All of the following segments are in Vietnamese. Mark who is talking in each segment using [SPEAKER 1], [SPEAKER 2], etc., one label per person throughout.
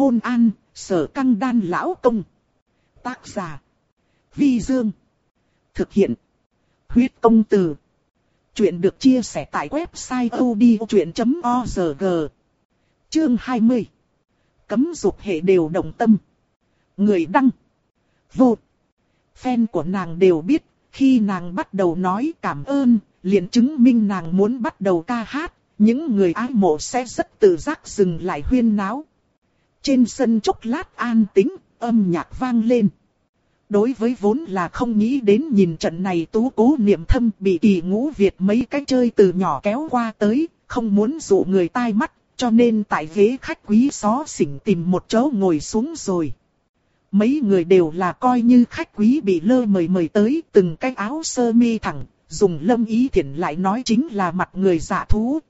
[SPEAKER 1] hôn an, sở căng đan lão công. Tác giả. Vi Dương. Thực hiện. Huyết công từ. Chuyện được chia sẻ tại website odchuyện.org. Chương 20. Cấm dục hệ đều đồng tâm. Người đăng. Vô. Fan của nàng đều biết, khi nàng bắt đầu nói cảm ơn, liền chứng minh nàng muốn bắt đầu ca hát, những người ái mộ sẽ rất tự giác dừng lại huyên náo. Trên sân chốc lát an tĩnh, âm nhạc vang lên. Đối với vốn là không nghĩ đến nhìn trận này tú cố niệm thâm bị kỳ ngũ Việt mấy cái chơi từ nhỏ kéo qua tới, không muốn dụ người tai mắt, cho nên tại ghế khách quý xó xỉnh tìm một chỗ ngồi xuống rồi. Mấy người đều là coi như khách quý bị lơ mời mời tới từng cái áo sơ mi thẳng, dùng lâm ý thiện lại nói chính là mặt người giả thú.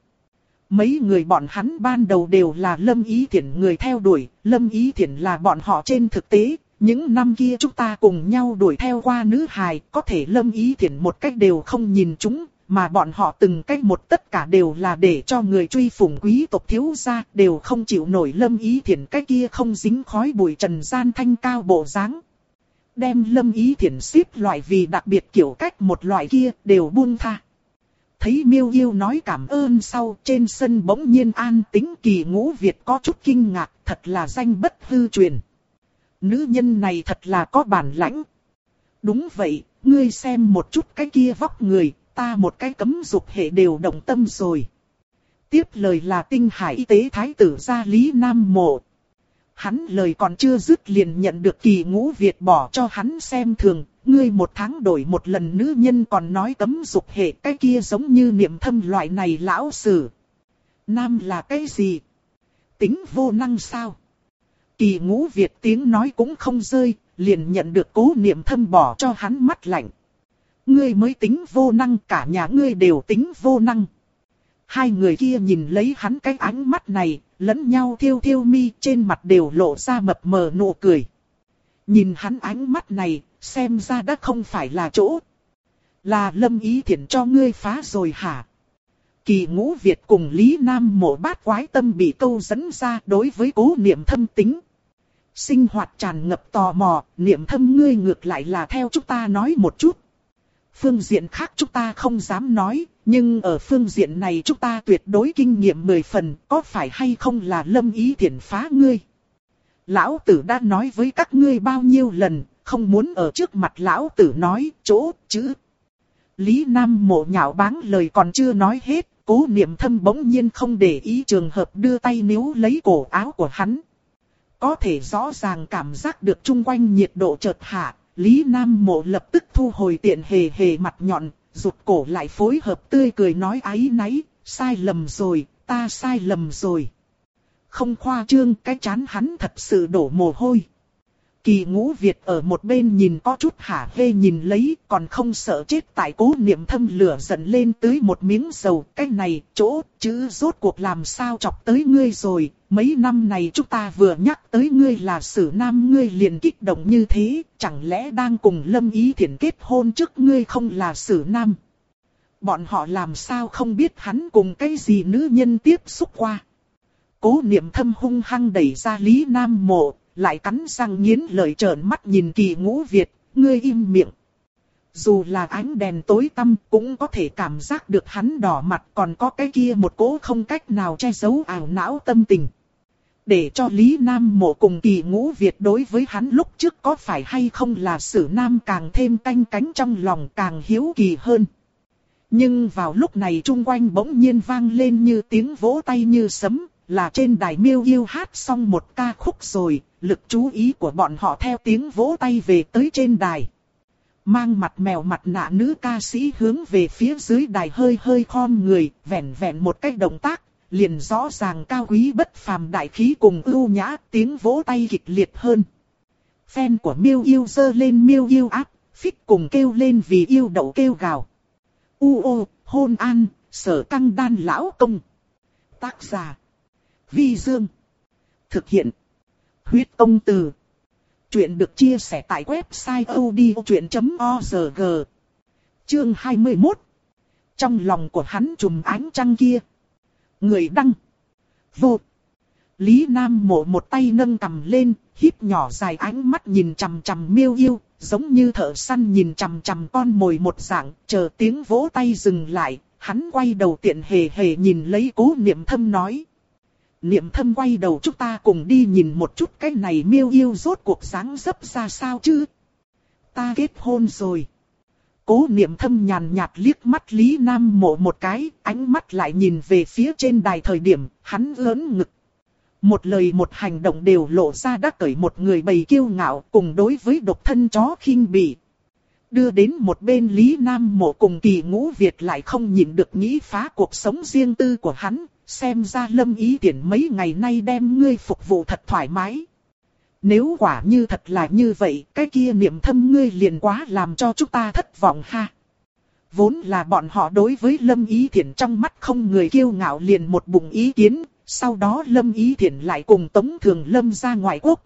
[SPEAKER 1] Mấy người bọn hắn ban đầu đều là lâm ý thiển người theo đuổi, lâm ý thiển là bọn họ trên thực tế. Những năm kia chúng ta cùng nhau đuổi theo qua nữ hài, có thể lâm ý thiển một cách đều không nhìn chúng, mà bọn họ từng cách một tất cả đều là để cho người truy phủng quý tộc thiếu gia, đều không chịu nổi lâm ý thiển cái kia không dính khói bụi trần gian thanh cao bộ dáng. Đem lâm ý thiển xếp loại vì đặc biệt kiểu cách một loại kia đều buông tha. Thấy miêu yêu nói cảm ơn sau trên sân bỗng nhiên an tính kỳ ngũ Việt có chút kinh ngạc thật là danh bất hư truyền. Nữ nhân này thật là có bản lãnh. Đúng vậy, ngươi xem một chút cái kia vóc người, ta một cái cấm dục hệ đều động tâm rồi. Tiếp lời là tinh hải y tế thái tử gia Lý Nam Mộ. Hắn lời còn chưa dứt liền nhận được kỳ ngũ Việt bỏ cho hắn xem thường, ngươi một tháng đổi một lần nữ nhân còn nói cấm dục hệ cái kia giống như niệm thâm loại này lão sử. Nam là cái gì? Tính vô năng sao? Kỳ ngũ Việt tiếng nói cũng không rơi, liền nhận được cố niệm thâm bỏ cho hắn mắt lạnh. Ngươi mới tính vô năng cả nhà ngươi đều tính vô năng. Hai người kia nhìn lấy hắn cái ánh mắt này, lẫn nhau thiêu thiêu mi trên mặt đều lộ ra mập mờ nụ cười. Nhìn hắn ánh mắt này, xem ra đã không phải là chỗ. Là lâm ý thiện cho ngươi phá rồi hả? Kỳ ngũ Việt cùng Lý Nam mộ bát quái tâm bị câu dẫn ra đối với cố niệm thâm tính. Sinh hoạt tràn ngập tò mò, niệm thâm ngươi ngược lại là theo chúng ta nói một chút. Phương diện khác chúng ta không dám nói, nhưng ở phương diện này chúng ta tuyệt đối kinh nghiệm mười phần, có phải hay không là lâm ý thiện phá ngươi. Lão tử đã nói với các ngươi bao nhiêu lần, không muốn ở trước mặt lão tử nói chỗ, chứ Lý Nam mộ nhạo báng lời còn chưa nói hết, cố niệm thâm bỗng nhiên không để ý trường hợp đưa tay níu lấy cổ áo của hắn. Có thể rõ ràng cảm giác được chung quanh nhiệt độ chợt hạ, Lý Nam mộ lập tức thu hồi tiện hề hề mặt nhọn, rụt cổ lại phối hợp tươi cười nói ái náy, sai lầm rồi, ta sai lầm rồi. Không khoa trương cái chán hắn thật sự đổ mồ hôi. Kỳ ngũ Việt ở một bên nhìn có chút hả hê nhìn lấy, còn không sợ chết tại cố niệm thâm lửa giận lên tới một miếng dầu. Cái này, chỗ, chữ rốt cuộc làm sao chọc tới ngươi rồi, mấy năm này chúng ta vừa nhắc tới ngươi là sử nam ngươi liền kích động như thế, chẳng lẽ đang cùng lâm ý thiện kết hôn trước ngươi không là sử nam. Bọn họ làm sao không biết hắn cùng cái gì nữ nhân tiếp xúc qua. Cố niệm thâm hung hăng đẩy ra Lý Nam mộ, lại cắn răng nghiến lợi trợn mắt nhìn kỳ ngũ Việt, ngươi im miệng. Dù là ánh đèn tối tăm cũng có thể cảm giác được hắn đỏ mặt còn có cái kia một cố không cách nào che giấu ảo não tâm tình. Để cho Lý Nam mộ cùng kỳ ngũ Việt đối với hắn lúc trước có phải hay không là sử Nam càng thêm canh cánh trong lòng càng hiếu kỳ hơn. Nhưng vào lúc này chung quanh bỗng nhiên vang lên như tiếng vỗ tay như sấm, là trên đài miêu yêu hát xong một ca khúc rồi, lực chú ý của bọn họ theo tiếng vỗ tay về tới trên đài. Mang mặt mèo mặt nạ nữ ca sĩ hướng về phía dưới đài hơi hơi khom người, vẹn vẹn một cách động tác, liền rõ ràng cao quý bất phàm đại khí cùng ưu nhã, tiếng vỗ tay kịch liệt hơn. Fan của miêu yêu dơ lên miêu yêu áp, phích cùng kêu lên vì yêu đậu kêu gào. U ô, hôn an, sở căng đan lão công. Tác giả. Vi Dương. Thực hiện. Huyết công từ. Chuyện được chia sẻ tại website odchuyện.org. Chương 21. Trong lòng của hắn trùm ánh trăng kia. Người đăng. Vô. Lý Nam mộ một tay nâng cầm lên, híp nhỏ dài ánh mắt nhìn chằm chằm miêu yêu, giống như thợ săn nhìn chằm chằm con mồi một dạng, chờ tiếng vỗ tay dừng lại, hắn quay đầu tiện hề hề nhìn lấy cố niệm thâm nói. Niệm thâm quay đầu chúng ta cùng đi nhìn một chút cái này miêu yêu rốt cuộc sáng dấp ra sao chứ. Ta kết hôn rồi. Cố niệm thâm nhàn nhạt liếc mắt Lý Nam mộ một cái, ánh mắt lại nhìn về phía trên đài thời điểm, hắn lớn ngực. Một lời một hành động đều lộ ra đắc cởi một người bầy kiêu ngạo cùng đối với độc thân chó khinh bỉ. Đưa đến một bên Lý Nam mộ cùng kỳ ngũ Việt lại không nhịn được nghĩ phá cuộc sống riêng tư của hắn, xem ra lâm ý tiện mấy ngày nay đem ngươi phục vụ thật thoải mái. Nếu quả như thật là như vậy, cái kia niệm thâm ngươi liền quá làm cho chúng ta thất vọng ha. Vốn là bọn họ đối với lâm ý thiện trong mắt không người kiêu ngạo liền một bụng ý kiến, sau đó lâm ý thiện lại cùng Tống Thường Lâm ra ngoại quốc.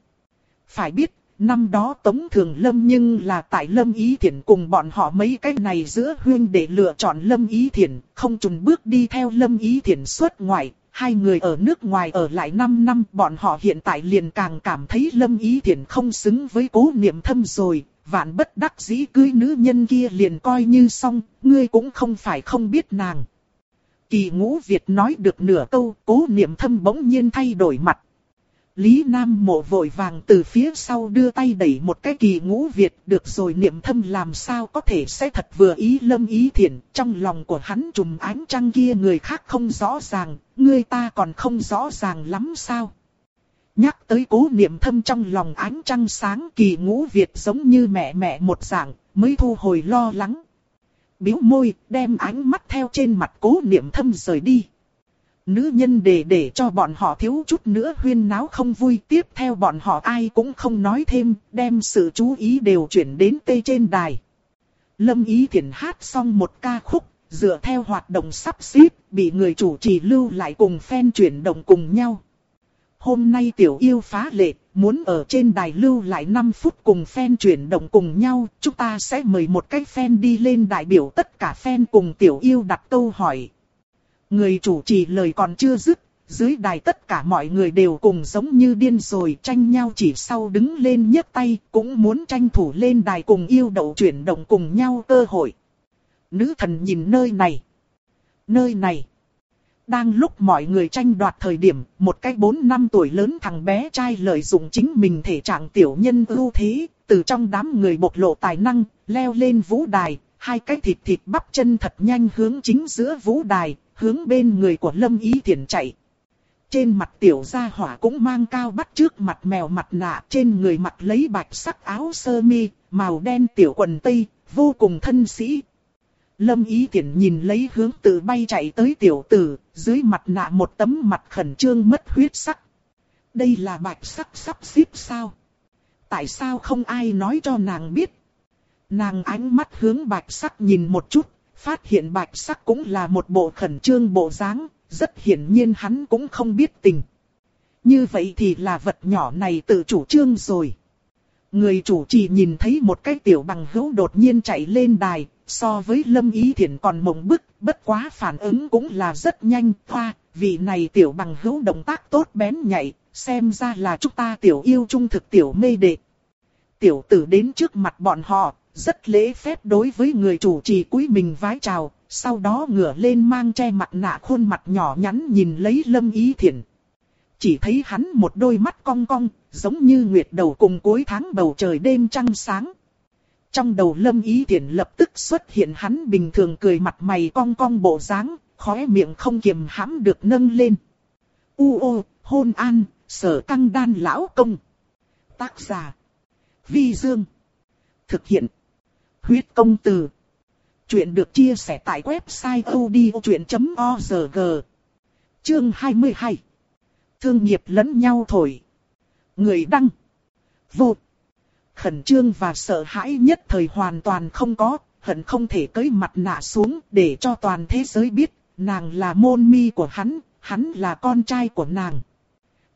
[SPEAKER 1] Phải biết, năm đó Tống Thường Lâm nhưng là tại Lâm Ý Thiển cùng bọn họ mấy cái này giữa huyên để lựa chọn Lâm Ý Thiển, không trùng bước đi theo Lâm Ý Thiển xuất ngoại, hai người ở nước ngoài ở lại 5 năm, bọn họ hiện tại liền càng cảm thấy Lâm Ý Thiển không xứng với cố niệm thâm rồi, vạn bất đắc dĩ cưới nữ nhân kia liền coi như xong, ngươi cũng không phải không biết nàng. Kỳ ngũ Việt nói được nửa câu, cố niệm thâm bỗng nhiên thay đổi mặt. Lý Nam mộ vội vàng từ phía sau đưa tay đẩy một cái kỳ ngũ Việt được rồi niệm thâm làm sao có thể sẽ thật vừa ý lâm ý thiện. Trong lòng của hắn trùm ánh trăng kia người khác không rõ ràng, người ta còn không rõ ràng lắm sao. Nhắc tới cố niệm thâm trong lòng ánh trăng sáng kỳ ngũ Việt giống như mẹ mẹ một dạng, mới thu hồi lo lắng. Biếu môi, đem ánh mắt theo trên mặt cố niệm thâm rời đi. Nữ nhân để để cho bọn họ thiếu chút nữa huyên náo không vui tiếp theo bọn họ ai cũng không nói thêm, đem sự chú ý đều chuyển đến tây trên đài. Lâm Ý Thiển hát xong một ca khúc, dựa theo hoạt động sắp xếp, bị người chủ trì lưu lại cùng fan chuyển động cùng nhau. Hôm nay tiểu yêu phá lệ, muốn ở trên đài lưu lại 5 phút cùng fan chuyển động cùng nhau, chúng ta sẽ mời một cái fan đi lên đại biểu tất cả fan cùng tiểu yêu đặt câu hỏi. Người chủ trì lời còn chưa dứt, dưới đài tất cả mọi người đều cùng giống như điên rồi tranh nhau chỉ sau đứng lên nhấc tay, cũng muốn tranh thủ lên đài cùng yêu đậu chuyển động cùng nhau cơ hội. Nữ thần nhìn nơi này. Nơi này. Đang lúc mọi người tranh đoạt thời điểm, một cái 4 năm tuổi lớn thằng bé trai lợi dụng chính mình thể trạng tiểu nhân ưu thế, từ trong đám người bộc lộ tài năng, leo lên vũ đài, hai cái thịt thịt bắp chân thật nhanh hướng chính giữa vũ đài, hướng bên người của Lâm Ý Thiển chạy. Trên mặt tiểu gia hỏa cũng mang cao bắt trước mặt mèo mặt nạ, trên người mặt lấy bạch sắc áo sơ mi, màu đen tiểu quần tây, vô cùng thân sĩ. Lâm Ý Thiển nhìn lấy hướng từ bay chạy tới tiểu tử, dưới mặt nạ một tấm mặt khẩn trương mất huyết sắc. Đây là bạch sắc sắp xếp sao? Tại sao không ai nói cho nàng biết? Nàng ánh mắt hướng bạch sắc nhìn một chút, phát hiện bạch sắc cũng là một bộ khẩn trương bộ dáng, rất hiển nhiên hắn cũng không biết tình. Như vậy thì là vật nhỏ này tự chủ trương rồi. Người chủ trì nhìn thấy một cái tiểu bằng hữu đột nhiên chạy lên đài, so với lâm ý thiện còn mộng bức, bất quá phản ứng cũng là rất nhanh, hoa, vị này tiểu bằng hữu động tác tốt bén nhạy, xem ra là chúng ta tiểu yêu trung thực tiểu mê đệ. Tiểu tử đến trước mặt bọn họ, rất lễ phép đối với người chủ trì cúi mình vái chào, sau đó ngửa lên mang che mặt nạ khuôn mặt nhỏ nhắn nhìn lấy lâm ý thiện. Chỉ thấy hắn một đôi mắt cong cong, giống như nguyệt đầu cùng cuối tháng bầu trời đêm trăng sáng. Trong đầu lâm ý thiện lập tức xuất hiện hắn bình thường cười mặt mày cong cong bộ dáng, khóe miệng không kiềm hãm được nâng lên. U ô, hôn an, sở căng đan lão công. Tác giả. Vi Dương. Thực hiện. Huyết công từ. Chuyện được chia sẻ tại website odchuyện.org. Chương 22. Thương nghiệp lẫn nhau thổi. Người đăng. Vô. Khẩn trương và sợ hãi nhất thời hoàn toàn không có, hận không thể cởi mặt nạ xuống để cho toàn thế giới biết, nàng là môn mi của hắn, hắn là con trai của nàng.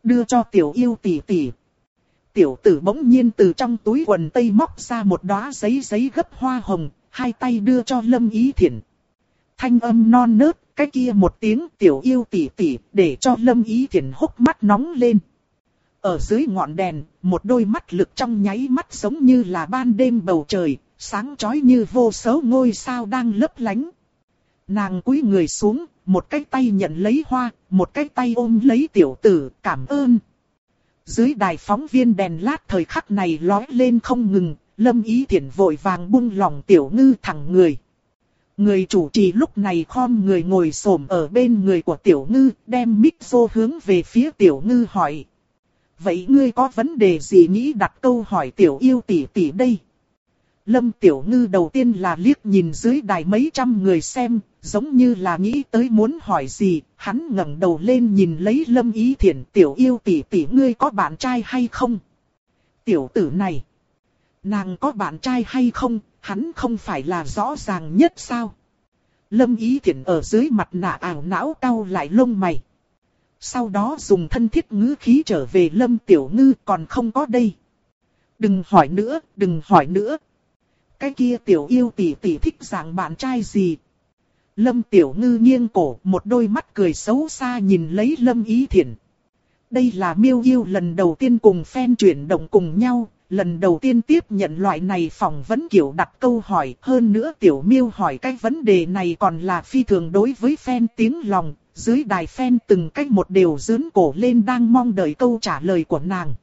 [SPEAKER 1] Đưa cho tiểu yêu tỷ tỷ tiểu tử bỗng nhiên từ trong túi quần tây móc ra một đóa giấy giấy gấp hoa hồng, hai tay đưa cho Lâm Ý Thiển. Thanh âm non nớt, cái kia một tiếng tiểu yêu tỉ tỉ để cho lâm ý thiển hốc mắt nóng lên. Ở dưới ngọn đèn, một đôi mắt lực trong nháy mắt giống như là ban đêm bầu trời, sáng chói như vô số ngôi sao đang lấp lánh. Nàng cúi người xuống, một cái tay nhận lấy hoa, một cái tay ôm lấy tiểu tử, cảm ơn. Dưới đài phóng viên đèn lát thời khắc này lói lên không ngừng, lâm ý thiện vội vàng buông lòng tiểu ngư thẳng người. Người chủ trì lúc này khom người ngồi xổm ở bên người của tiểu ngư, đem mic vô hướng về phía tiểu ngư hỏi. Vậy ngươi có vấn đề gì nghĩ đặt câu hỏi tiểu yêu tỷ tỷ đây? Lâm Tiểu Ngư đầu tiên là liếc nhìn dưới đài mấy trăm người xem, giống như là nghĩ tới muốn hỏi gì, hắn ngẩng đầu lên nhìn lấy Lâm Ý Thiển tiểu yêu tỷ tỷ ngươi có bạn trai hay không? Tiểu tử này, nàng có bạn trai hay không, hắn không phải là rõ ràng nhất sao? Lâm Ý Thiển ở dưới mặt nạ ảo não cau lại lông mày. Sau đó dùng thân thiết ngữ khí trở về Lâm Tiểu Ngư còn không có đây. Đừng hỏi nữa, đừng hỏi nữa. Cái kia tiểu yêu tỷ tỷ thích dạng bạn trai gì? Lâm Tiểu Ngư nghiêng cổ, một đôi mắt cười xấu xa nhìn lấy Lâm Ý Thiển. Đây là miêu yêu lần đầu tiên cùng fan chuyển động cùng nhau, lần đầu tiên tiếp nhận loại này phỏng vấn kiểu đặt câu hỏi. Hơn nữa Tiểu miêu hỏi cái vấn đề này còn là phi thường đối với fan tiếng lòng, dưới đài fan từng cách một đều dướn cổ lên đang mong đợi câu trả lời của nàng.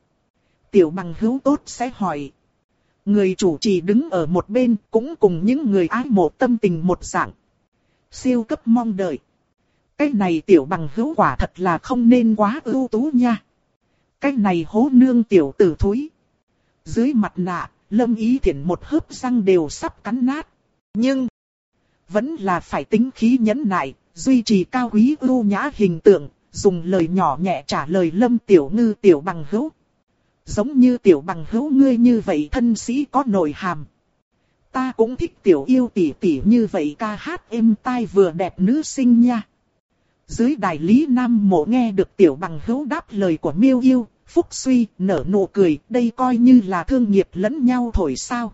[SPEAKER 1] Tiểu bằng hữu tốt sẽ hỏi. Người chủ trì đứng ở một bên cũng cùng những người ái mộ tâm tình một dạng. Siêu cấp mong đợi. Cái này tiểu bằng hữu quả thật là không nên quá ưu tú nha. Cái này hố nương tiểu tử thúi. Dưới mặt nạ, lâm ý thiện một hớp răng đều sắp cắn nát. Nhưng, vẫn là phải tính khí nhẫn nại, duy trì cao quý ưu nhã hình tượng, dùng lời nhỏ nhẹ trả lời lâm tiểu ngư tiểu bằng hữu. Giống như tiểu bằng hữu ngươi như vậy thân sĩ có nội hàm. Ta cũng thích tiểu yêu tỷ tỷ như vậy ca hát êm tai vừa đẹp nữ sinh nha. Dưới đài lý nam mộ nghe được tiểu bằng hữu đáp lời của miêu yêu, phúc suy, nở nụ cười, đây coi như là thương nghiệp lẫn nhau thổi sao.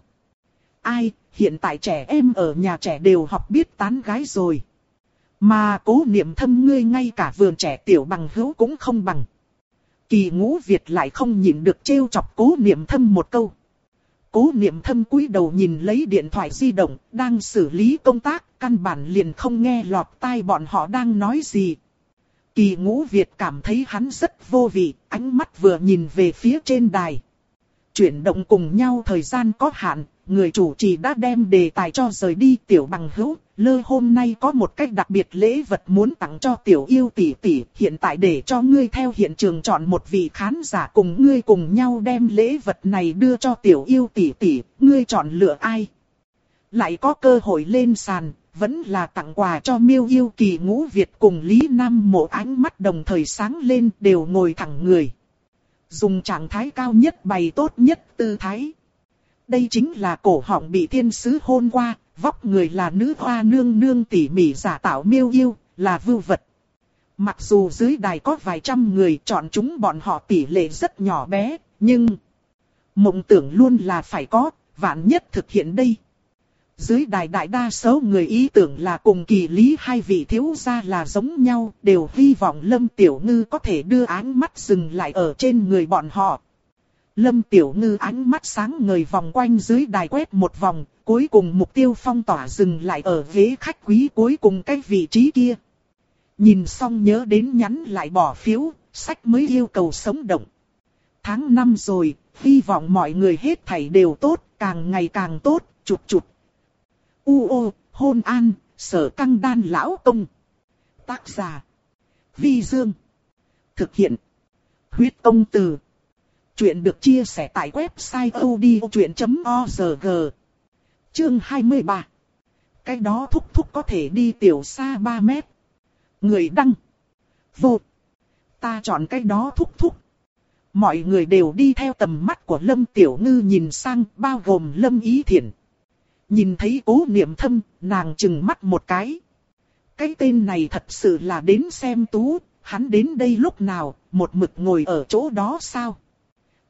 [SPEAKER 1] Ai, hiện tại trẻ em ở nhà trẻ đều học biết tán gái rồi. Mà cố niệm thâm ngươi ngay cả vườn trẻ tiểu bằng hữu cũng không bằng. Kỳ ngũ Việt lại không nhịn được trêu chọc cố niệm thâm một câu. Cố niệm thâm cúi đầu nhìn lấy điện thoại di động, đang xử lý công tác, căn bản liền không nghe lọt tai bọn họ đang nói gì. Kỳ ngũ Việt cảm thấy hắn rất vô vị, ánh mắt vừa nhìn về phía trên đài. Chuyển động cùng nhau thời gian có hạn, người chủ trì đã đem đề tài cho rời đi tiểu bằng hữu, lơ hôm nay có một cách đặc biệt lễ vật muốn tặng cho tiểu yêu tỷ tỷ, hiện tại để cho ngươi theo hiện trường chọn một vị khán giả cùng ngươi cùng nhau đem lễ vật này đưa cho tiểu yêu tỷ tỷ, ngươi chọn lựa ai? Lại có cơ hội lên sàn, vẫn là tặng quà cho miêu yêu kỳ ngũ Việt cùng Lý Nam mộ ánh mắt đồng thời sáng lên đều ngồi thẳng người. Dùng trạng thái cao nhất bày tốt nhất tư thái. Đây chính là cổ họng bị thiên sứ hôn qua, vóc người là nữ hoa nương nương tỉ mỉ giả tạo miêu yêu, là vưu vật. Mặc dù dưới đài có vài trăm người chọn chúng bọn họ tỷ lệ rất nhỏ bé, nhưng mộng tưởng luôn là phải có, vạn nhất thực hiện đây. Dưới đài đại đa số người ý tưởng là cùng kỳ lý hai vị thiếu gia là giống nhau, đều hy vọng Lâm Tiểu Ngư có thể đưa ánh mắt dừng lại ở trên người bọn họ. Lâm Tiểu Ngư ánh mắt sáng ngời vòng quanh dưới đài quét một vòng, cuối cùng mục tiêu phong tỏa dừng lại ở ghế khách quý cuối cùng cái vị trí kia. Nhìn xong nhớ đến nhắn lại bỏ phiếu, sách mới yêu cầu sống động. Tháng năm rồi, hy vọng mọi người hết thảy đều tốt, càng ngày càng tốt, chụp chụp. U ô, hôn an, sở căng đan lão công. Tác giả. Vi Dương. Thực hiện. Huyết công từ. Chuyện được chia sẻ tại website odchuyện.org. Chương 23. Cái đó thúc thúc có thể đi tiểu xa 3 mét. Người đăng. Vô. Ta chọn cái đó thúc thúc. Mọi người đều đi theo tầm mắt của Lâm Tiểu Ngư nhìn sang bao gồm Lâm Ý Thiển. Nhìn thấy cố niệm thâm, nàng chừng mắt một cái. Cái tên này thật sự là đến xem tú, hắn đến đây lúc nào, một mực ngồi ở chỗ đó sao?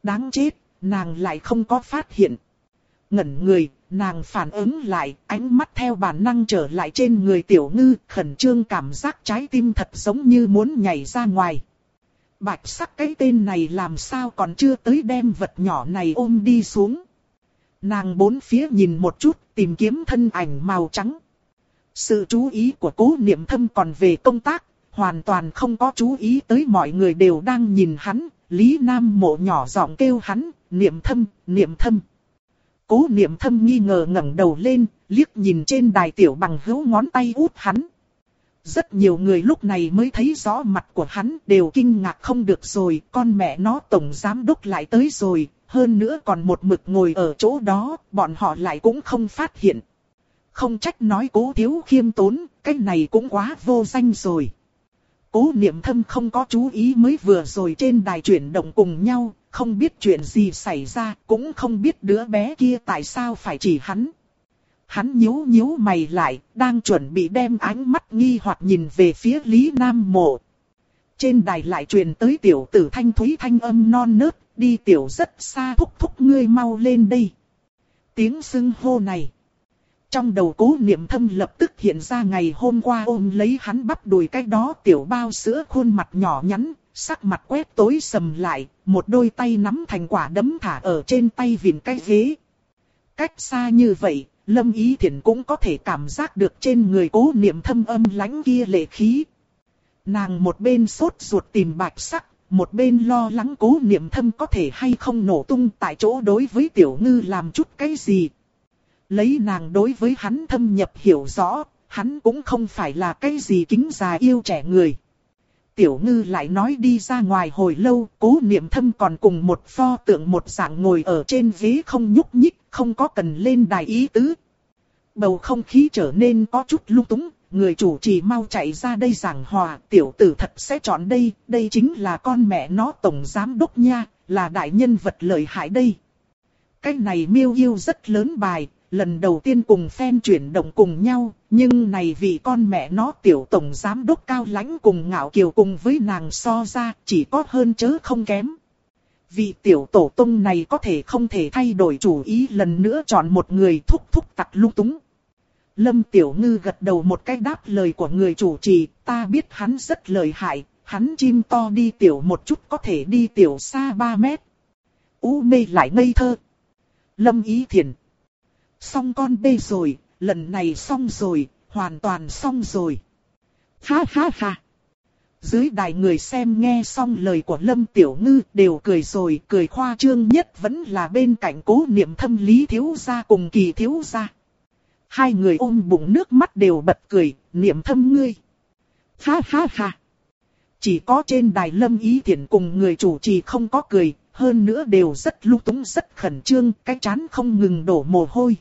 [SPEAKER 1] Đáng chết, nàng lại không có phát hiện. Ngẩn người, nàng phản ứng lại, ánh mắt theo bản năng trở lại trên người tiểu ngư, khẩn trương cảm giác trái tim thật giống như muốn nhảy ra ngoài. Bạch sắc cái tên này làm sao còn chưa tới đem vật nhỏ này ôm đi xuống. Nàng bốn phía nhìn một chút, tìm kiếm thân ảnh màu trắng. Sự chú ý của cố niệm thâm còn về công tác, hoàn toàn không có chú ý tới mọi người đều đang nhìn hắn. Lý Nam mộ nhỏ giọng kêu hắn, niệm thâm, niệm thâm. Cố niệm thâm nghi ngờ ngẩng đầu lên, liếc nhìn trên đài tiểu bằng hữu ngón tay út hắn. Rất nhiều người lúc này mới thấy rõ mặt của hắn đều kinh ngạc không được rồi, con mẹ nó tổng giám đốc lại tới rồi, hơn nữa còn một mực ngồi ở chỗ đó, bọn họ lại cũng không phát hiện. Không trách nói cố thiếu khiêm tốn, cái này cũng quá vô danh rồi. Cố niệm thâm không có chú ý mới vừa rồi trên đài chuyển động cùng nhau, không biết chuyện gì xảy ra, cũng không biết đứa bé kia tại sao phải chỉ hắn. Hắn nhíu nhíu mày lại, đang chuẩn bị đem ánh mắt nghi hoặc nhìn về phía Lý Nam Mộ. Trên đài lại truyền tới tiểu tử thanh thúy thanh âm non nớt, đi tiểu rất xa thúc thúc ngươi mau lên đây. Tiếng sưng hô này. Trong đầu cố niệm thâm lập tức hiện ra ngày hôm qua ôm lấy hắn bắp đùi cái đó tiểu bao sữa khuôn mặt nhỏ nhắn, sắc mặt quét tối sầm lại, một đôi tay nắm thành quả đấm thả ở trên tay vịn cái ghế. Cách xa như vậy, Lâm Ý Thiển cũng có thể cảm giác được trên người cố niệm thâm âm lãnh kia lệ khí. Nàng một bên sốt ruột tìm bạch sắc, một bên lo lắng cố niệm thâm có thể hay không nổ tung tại chỗ đối với tiểu ngư làm chút cái gì. Lấy nàng đối với hắn thâm nhập hiểu rõ, hắn cũng không phải là cái gì kính già yêu trẻ người. Tiểu ngư lại nói đi ra ngoài hồi lâu, cố niệm thâm còn cùng một pho tượng một dạng ngồi ở trên ghế không nhúc nhích, không có cần lên đài ý tứ. Bầu không khí trở nên có chút lung túng, người chủ trì mau chạy ra đây giảng hòa, tiểu tử thật sẽ chọn đây, đây chính là con mẹ nó tổng giám đốc nha, là đại nhân vật lợi hại đây. Cái này miêu yêu rất lớn bài, lần đầu tiên cùng phen chuyển động cùng nhau, nhưng này vì con mẹ nó tiểu tổng giám đốc cao lãnh cùng ngạo kiều cùng với nàng so ra, chỉ có hơn chớ không kém. Vị tiểu tổ tông này có thể không thể thay đổi chủ ý lần nữa chọn một người thúc thúc tặc lung túng. Lâm Tiểu Ngư gật đầu một cái đáp lời của người chủ trì, ta biết hắn rất lợi hại, hắn chim to đi tiểu một chút có thể đi tiểu xa 3 mét. U mê lại ngây thơ. Lâm Ý Thiền. Xong con bê rồi, lần này xong rồi, hoàn toàn xong rồi. Ha ha ha. Dưới đài người xem nghe xong lời của Lâm Tiểu Ngư đều cười rồi, cười khoa trương nhất vẫn là bên cạnh cố niệm thâm lý thiếu gia cùng kỳ thiếu gia. Hai người ôm bụng nước mắt đều bật cười, niệm thâm ngươi. Ha ha ha. Chỉ có trên đài lâm ý thiện cùng người chủ trì không có cười, hơn nữa đều rất lung túng rất khẩn trương, cái chán không ngừng đổ mồ hôi.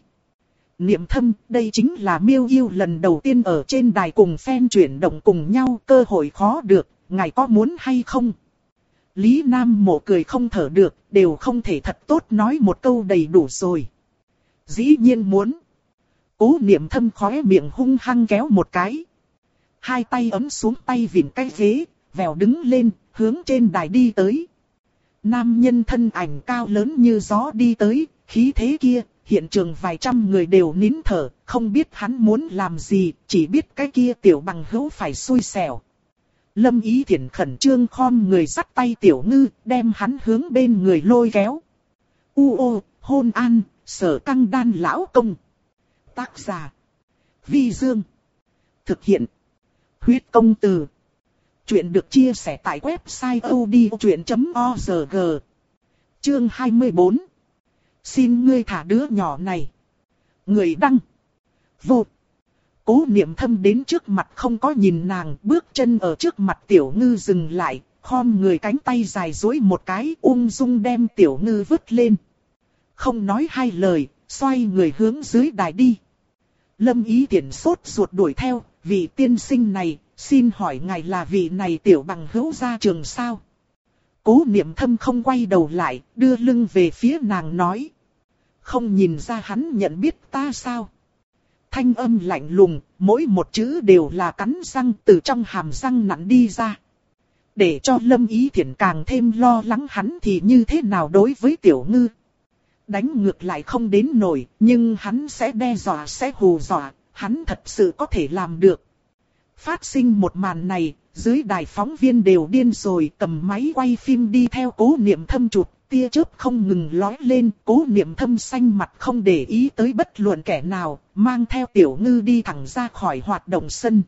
[SPEAKER 1] Niệm thâm, đây chính là miêu yêu lần đầu tiên ở trên đài cùng phen chuyển động cùng nhau, cơ hội khó được, ngài có muốn hay không? Lý Nam mộ cười không thở được, đều không thể thật tốt nói một câu đầy đủ rồi. Dĩ nhiên muốn. Cố niệm thâm khóe miệng hung hăng kéo một cái. Hai tay ấm xuống tay vịn cái ghế, vèo đứng lên, hướng trên đài đi tới. Nam nhân thân ảnh cao lớn như gió đi tới, khí thế kia, hiện trường vài trăm người đều nín thở, không biết hắn muốn làm gì, chỉ biết cái kia tiểu bằng hữu phải xui xẻo. Lâm ý thiện khẩn trương khom người sắt tay tiểu ngư, đem hắn hướng bên người lôi kéo. U ô, hôn an, sở căng đan lão công. Tác giả. Vi Dương. Thực hiện. Huyết công từ. Chuyện được chia sẻ tại website odchuyện.org. Chương 24. Xin ngươi thả đứa nhỏ này. Người đăng. Vô. Cố niệm thâm đến trước mặt không có nhìn nàng, bước chân ở trước mặt tiểu ngư dừng lại, khom người cánh tay dài dối một cái, ung dung đem tiểu ngư vứt lên. Không nói hai lời, xoay người hướng dưới đài đi. Lâm ý tiện sốt ruột đuổi theo, vị tiên sinh này, xin hỏi ngài là vị này tiểu bằng hữu gia trường sao? Cố niệm thâm không quay đầu lại, đưa lưng về phía nàng nói. Không nhìn ra hắn nhận biết ta sao? Thanh âm lạnh lùng, mỗi một chữ đều là cắn răng từ trong hàm răng nặn đi ra. Để cho lâm ý thiện càng thêm lo lắng hắn thì như thế nào đối với tiểu ngư. đánh ngược lại không đến nổi, nhưng hắn sẽ đe dọa sẽ hù dọa, hắn thật sự có thể làm được. Phát sinh một màn này, dưới đài phóng viên đều điên rồi cầm máy quay phim đi theo cố niệm thâm chụp, tia chớp không ngừng lói lên, cố niệm thâm xanh mặt không để ý tới bất luận kẻ nào, mang theo tiểu ngư đi thẳng ra khỏi hoạt động sân.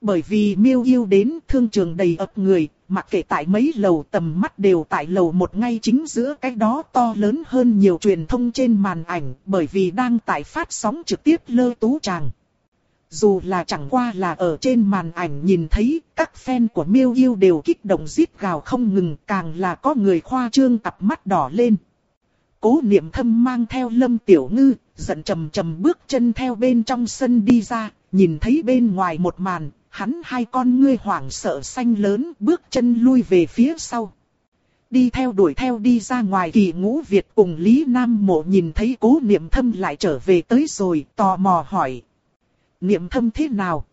[SPEAKER 1] Bởi vì miêu yêu đến thương trường đầy ập người, mặc kệ tại mấy lầu tầm mắt đều tại lầu một ngay chính giữa cái đó to lớn hơn nhiều truyền thông trên màn ảnh, bởi vì đang tại phát sóng trực tiếp lơ tú tràng. Dù là chẳng qua là ở trên màn ảnh nhìn thấy, các fan của miêu yêu đều kích động rít gào không ngừng, càng là có người khoa trương cặp mắt đỏ lên. Cố niệm thâm mang theo lâm tiểu ngư, giận trầm trầm bước chân theo bên trong sân đi ra, nhìn thấy bên ngoài một màn, hắn hai con ngươi hoảng sợ xanh lớn bước chân lui về phía sau. Đi theo đuổi theo đi ra ngoài kỳ ngũ Việt cùng Lý Nam Mộ nhìn thấy cố niệm thâm lại trở về tới rồi, tò mò hỏi. Niệm thâm thế nào?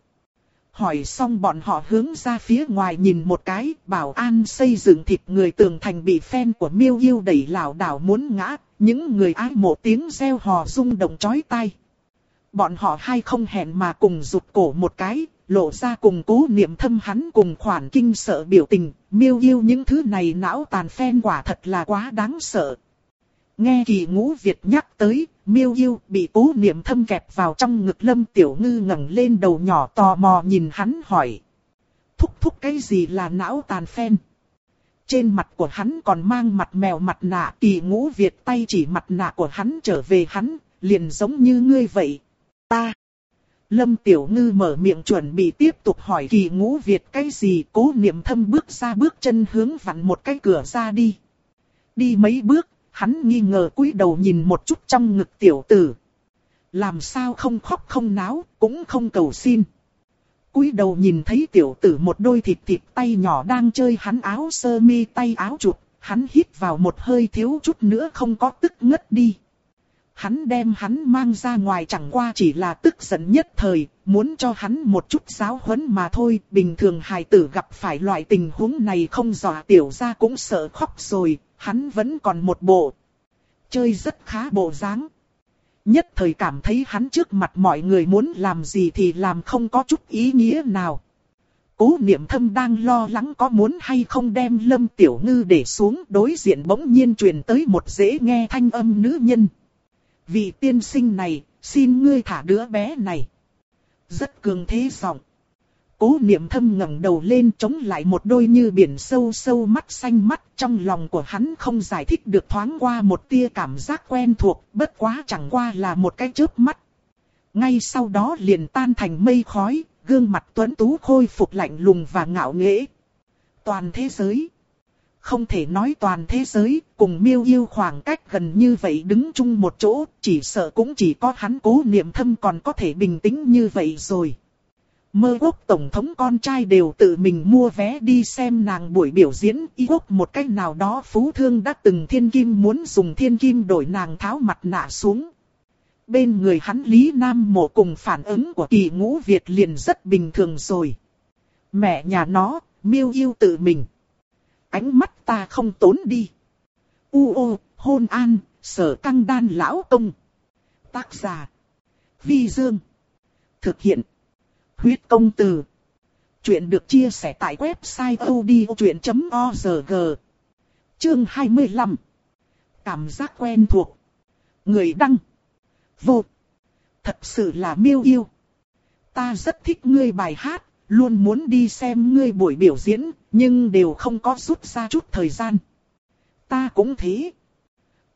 [SPEAKER 1] Hỏi xong bọn họ hướng ra phía ngoài nhìn một cái, bảo an xây dựng thịt người tường thành bị phen của miêu yêu đẩy lảo đảo muốn ngã, những người ái mộ tiếng reo hò rung động chói tai. Bọn họ hai không hẹn mà cùng rụt cổ một cái, lộ ra cùng cố niệm thâm hắn cùng khoản kinh sợ biểu tình, miêu yêu những thứ này não tàn phen quả thật là quá đáng sợ. Nghe kỳ ngũ Việt nhắc tới, miêu yêu bị cố niệm thâm kẹp vào trong ngực lâm tiểu ngư ngẩng lên đầu nhỏ tò mò nhìn hắn hỏi. Thúc thúc cái gì là não tàn phen? Trên mặt của hắn còn mang mặt mèo mặt nạ kỳ ngũ Việt tay chỉ mặt nạ của hắn trở về hắn, liền giống như ngươi vậy. Ta. Lâm Tiểu Ngư mở miệng chuẩn bị tiếp tục hỏi kỳ ngũ Việt cái gì cố niệm thâm bước ra bước chân hướng vặn một cái cửa ra đi. Đi mấy bước, hắn nghi ngờ cúi đầu nhìn một chút trong ngực tiểu tử. Làm sao không khóc không náo, cũng không cầu xin. cúi đầu nhìn thấy tiểu tử một đôi thịt thịt tay nhỏ đang chơi hắn áo sơ mi tay áo chuột, hắn hít vào một hơi thiếu chút nữa không có tức ngất đi hắn đem hắn mang ra ngoài chẳng qua chỉ là tức giận nhất thời, muốn cho hắn một chút giáo huấn mà thôi. Bình thường hài tử gặp phải loại tình huống này không dọa tiểu ra cũng sợ khóc rồi, hắn vẫn còn một bộ. Chơi rất khá bộ dáng. Nhất thời cảm thấy hắn trước mặt mọi người muốn làm gì thì làm không có chút ý nghĩa nào. Cố niệm thâm đang lo lắng có muốn hay không đem lâm tiểu ngư để xuống đối diện bỗng nhiên truyền tới một dễ nghe thanh âm nữ nhân vị tiên sinh này, xin ngươi thả đứa bé này. Rất cường thế giọng. Cố niệm thâm ngẩng đầu lên chống lại một đôi như biển sâu sâu mắt xanh mắt trong lòng của hắn không giải thích được thoáng qua một tia cảm giác quen thuộc, bất quá chẳng qua là một cái chớp mắt. Ngay sau đó liền tan thành mây khói, gương mặt tuấn tú khôi phục lạnh lùng và ngạo nghễ. Toàn thế giới không thể nói toàn thế giới, cùng miêu yêu khoảng cách gần như vậy đứng chung một chỗ, chỉ sợ cũng chỉ có hắn cố niệm thâm còn có thể bình tĩnh như vậy rồi. Mơ quốc tổng thống con trai đều tự mình mua vé đi xem nàng buổi biểu diễn y quốc một cách nào đó phú thương đã từng thiên kim muốn dùng thiên kim đổi nàng tháo mặt nạ xuống. Bên người hắn Lý Nam mộ cùng phản ứng của kỳ ngũ Việt liền rất bình thường rồi. Mẹ nhà nó, miêu yêu tự mình ánh mắt ta không tốn đi. U ô, hôn an, sở căng đan lão công. Tác giả. Vi Dương. Thực hiện. Huyết công từ. Chuyện được chia sẻ tại website odchuyện.org. Chương 25. Cảm giác quen thuộc. Người đăng. Vô. Thật sự là miêu yêu. Ta rất thích ngươi bài hát, luôn muốn đi xem ngươi buổi biểu diễn, nhưng đều không có rút ra chút thời gian. Ta cũng thế.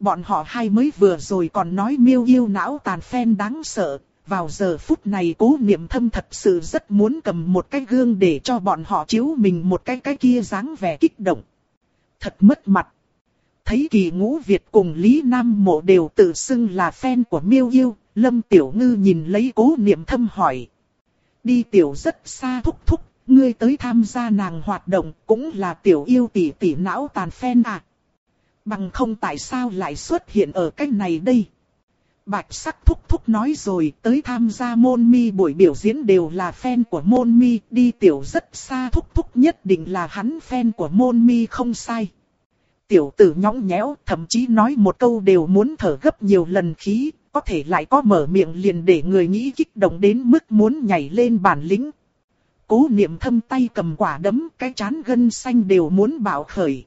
[SPEAKER 1] Bọn họ hai mới vừa rồi còn nói miêu yêu não tàn phen đáng sợ, vào giờ phút này cố niệm thâm thật sự rất muốn cầm một cái gương để cho bọn họ chiếu mình một cái cái kia dáng vẻ kích động. Thật mất mặt. Thấy kỳ ngũ Việt cùng Lý Nam Mộ đều tự xưng là fan của miêu yêu, Lâm Tiểu Ngư nhìn lấy cố niệm thâm hỏi. Đi tiểu rất xa thúc thúc, ngươi tới tham gia nàng hoạt động cũng là tiểu yêu tỷ tỷ não tàn phen à. Bằng không tại sao lại xuất hiện ở cách này đây. Bạch sắc thúc thúc nói rồi tới tham gia môn mi buổi biểu diễn đều là fan của môn mi, đi tiểu rất xa thúc thúc nhất định là hắn fan của môn mi không sai. Tiểu tử nhõng nhẽo, thậm chí nói một câu đều muốn thở gấp nhiều lần khí, có thể lại có mở miệng liền để người nghĩ kích động đến mức muốn nhảy lên bản lĩnh. Cố niệm thâm tay cầm quả đấm, cái chán gân xanh đều muốn bạo khởi.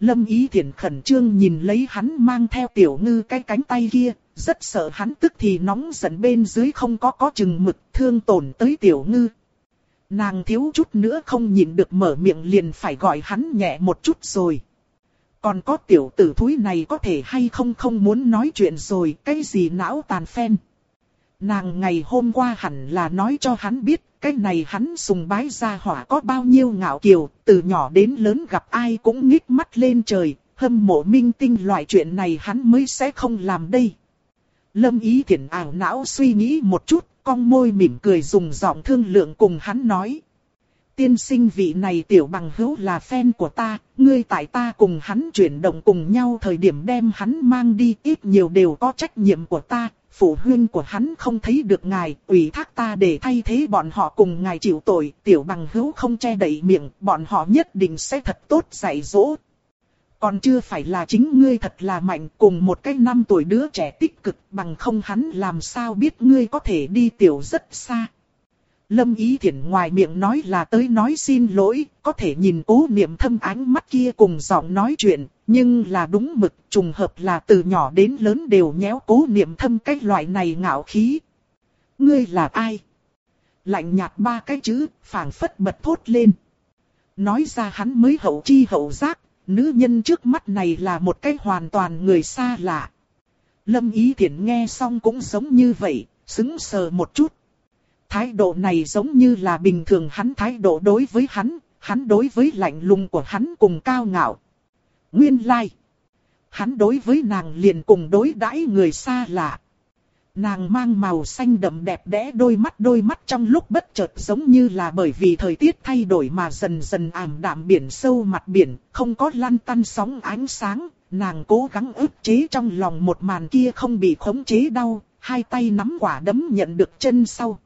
[SPEAKER 1] Lâm ý thiện khẩn trương nhìn lấy hắn mang theo tiểu ngư cái cánh tay kia, rất sợ hắn tức thì nóng giận bên dưới không có có chừng mực thương tổn tới tiểu ngư. Nàng thiếu chút nữa không nhìn được mở miệng liền phải gọi hắn nhẹ một chút rồi. Còn có tiểu tử thúi này có thể hay không không muốn nói chuyện rồi, cái gì não tàn phen. Nàng ngày hôm qua hẳn là nói cho hắn biết, cái này hắn sùng bái ra hỏa có bao nhiêu ngạo kiều, từ nhỏ đến lớn gặp ai cũng ngích mắt lên trời, hâm mộ minh tinh loại chuyện này hắn mới sẽ không làm đây. Lâm ý thiện ảo não suy nghĩ một chút, cong môi mỉm cười dùng giọng thương lượng cùng hắn nói. Tiên sinh vị này tiểu bằng hữu là fan của ta, ngươi tại ta cùng hắn chuyển động cùng nhau thời điểm đem hắn mang đi ít nhiều đều có trách nhiệm của ta, phụ huynh của hắn không thấy được ngài, ủy thác ta để thay thế bọn họ cùng ngài chịu tội, tiểu bằng hữu không che đậy miệng, bọn họ nhất định sẽ thật tốt dạy dỗ. Còn chưa phải là chính ngươi thật là mạnh cùng một cái năm tuổi đứa trẻ tích cực bằng không hắn làm sao biết ngươi có thể đi tiểu rất xa. Lâm Ý Thiển ngoài miệng nói là tới nói xin lỗi, có thể nhìn cố niệm thâm ánh mắt kia cùng giọng nói chuyện, nhưng là đúng mực, trùng hợp là từ nhỏ đến lớn đều nhéo cố niệm thâm cái loại này ngạo khí. Ngươi là ai? Lạnh nhạt ba cái chữ, phảng phất bật thốt lên. Nói ra hắn mới hậu chi hậu giác, nữ nhân trước mắt này là một cái hoàn toàn người xa lạ. Lâm Ý Thiển nghe xong cũng giống như vậy, xứng sờ một chút. Thái độ này giống như là bình thường hắn thái độ đối với hắn, hắn đối với lạnh lùng của hắn cùng cao ngạo. Nguyên lai. Like. Hắn đối với nàng liền cùng đối đãi người xa lạ. Nàng mang màu xanh đậm đẹp đẽ đôi mắt đôi mắt trong lúc bất chợt giống như là bởi vì thời tiết thay đổi mà dần dần ảm đạm biển sâu mặt biển, không có lăn tăn sóng ánh sáng, nàng cố gắng ức chế trong lòng một màn kia không bị khống chế đau, hai tay nắm quả đấm nhận được chân sau.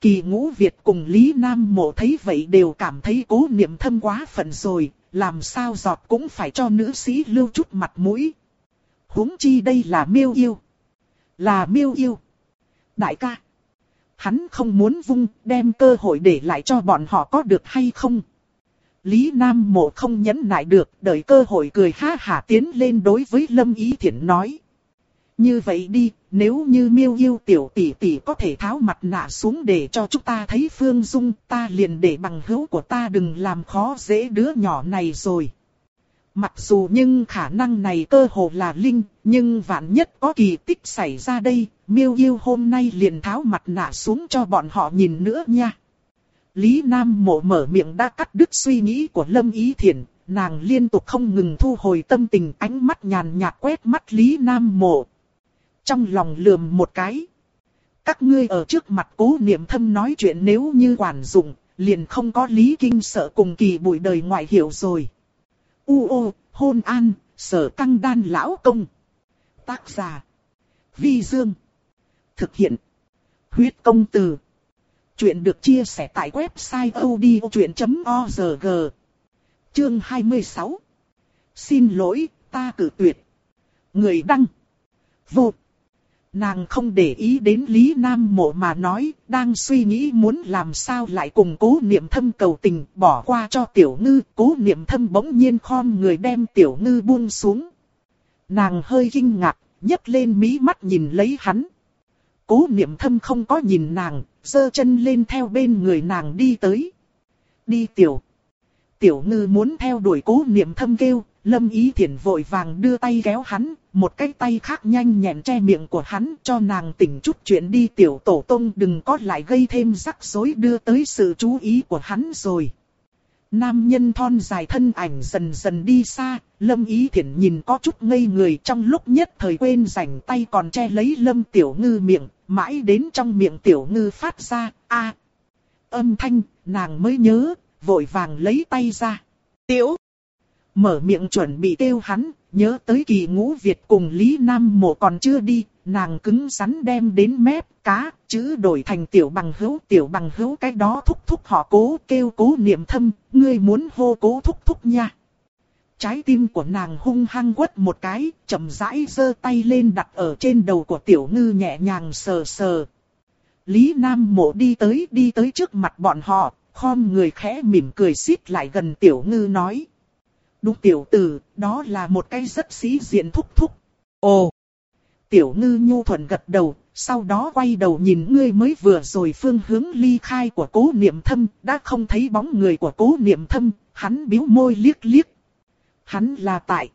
[SPEAKER 1] Kỳ ngũ Việt cùng Lý Nam Mộ thấy vậy đều cảm thấy cố niệm thâm quá phận rồi, làm sao giọt cũng phải cho nữ sĩ lưu chút mặt mũi. huống chi đây là miêu yêu. Là miêu yêu. Đại ca. Hắn không muốn vung đem cơ hội để lại cho bọn họ có được hay không. Lý Nam Mộ không nhẫn nại được, đợi cơ hội cười ha hả tiến lên đối với Lâm Ý Thiển nói. Như vậy đi, nếu như miêu yêu tiểu tỷ tỷ có thể tháo mặt nạ xuống để cho chúng ta thấy Phương Dung, ta liền để bằng hữu của ta đừng làm khó dễ đứa nhỏ này rồi. Mặc dù nhưng khả năng này cơ hồ là linh, nhưng vạn nhất có kỳ tích xảy ra đây, miêu yêu hôm nay liền tháo mặt nạ xuống cho bọn họ nhìn nữa nha. Lý Nam mộ mở miệng đã cắt đứt suy nghĩ của Lâm Ý Thiển, nàng liên tục không ngừng thu hồi tâm tình ánh mắt nhàn nhạt quét mắt Lý Nam mộ. Trong lòng lườm một cái. Các ngươi ở trước mặt cố niệm thâm nói chuyện nếu như quản dụng, liền không có lý kinh sợ cùng kỳ bụi đời ngoại hiểu rồi. U ô, hôn an, sở căng đan lão công. Tác giả. Vi Dương. Thực hiện. Huyết công từ. Chuyện được chia sẻ tại website odchuyện.org. Chương 26. Xin lỗi, ta cử tuyệt. Người đăng. Vô. Nàng không để ý đến Lý Nam Mộ mà nói, đang suy nghĩ muốn làm sao lại cùng cố niệm thâm cầu tình, bỏ qua cho tiểu ngư, cố niệm thâm bỗng nhiên khom người đem tiểu ngư buông xuống. Nàng hơi kinh ngạc, nhấc lên mí mắt nhìn lấy hắn. Cố niệm thâm không có nhìn nàng, giơ chân lên theo bên người nàng đi tới. Đi tiểu. Tiểu ngư muốn theo đuổi cố niệm thâm kêu, lâm ý thiện vội vàng đưa tay kéo hắn, một cái tay khác nhanh nhẹn che miệng của hắn cho nàng tỉnh chút chuyện đi tiểu tổ tông đừng có lại gây thêm rắc rối đưa tới sự chú ý của hắn rồi. Nam nhân thon dài thân ảnh dần dần đi xa, Lâm Ý Thiển nhìn có chút ngây người trong lúc nhất thời quên rảnh tay còn che lấy Lâm Tiểu Ngư miệng, mãi đến trong miệng Tiểu Ngư phát ra, a Âm thanh, nàng mới nhớ, vội vàng lấy tay ra. Tiểu! Mở miệng chuẩn bị kêu hắn, nhớ tới kỳ ngũ Việt cùng Lý Nam Mộ còn chưa đi, nàng cứng rắn đem đến mép cá, chữ đổi thành tiểu bằng hữu tiểu bằng hữu cái đó thúc thúc họ cố kêu cố niệm thâm, ngươi muốn hô cố thúc thúc nha. trái tim của nàng hung hăng quất một cái, chậm rãi giơ tay lên đặt ở trên đầu của tiểu ngư nhẹ nhàng sờ sờ. Lý Nam Mộ đi tới đi tới trước mặt bọn họ, khom người khẽ mỉm cười xít lại gần tiểu ngư nói. Đúng tiểu tử, đó là một cái rất sĩ diện thúc thúc. Ồ! Tiểu ngư nhu thuận gật đầu, sau đó quay đầu nhìn ngươi mới vừa rồi phương hướng ly khai của cố niệm thâm, đã không thấy bóng người của cố niệm thâm, hắn biếu môi liếc liếc. Hắn là tại.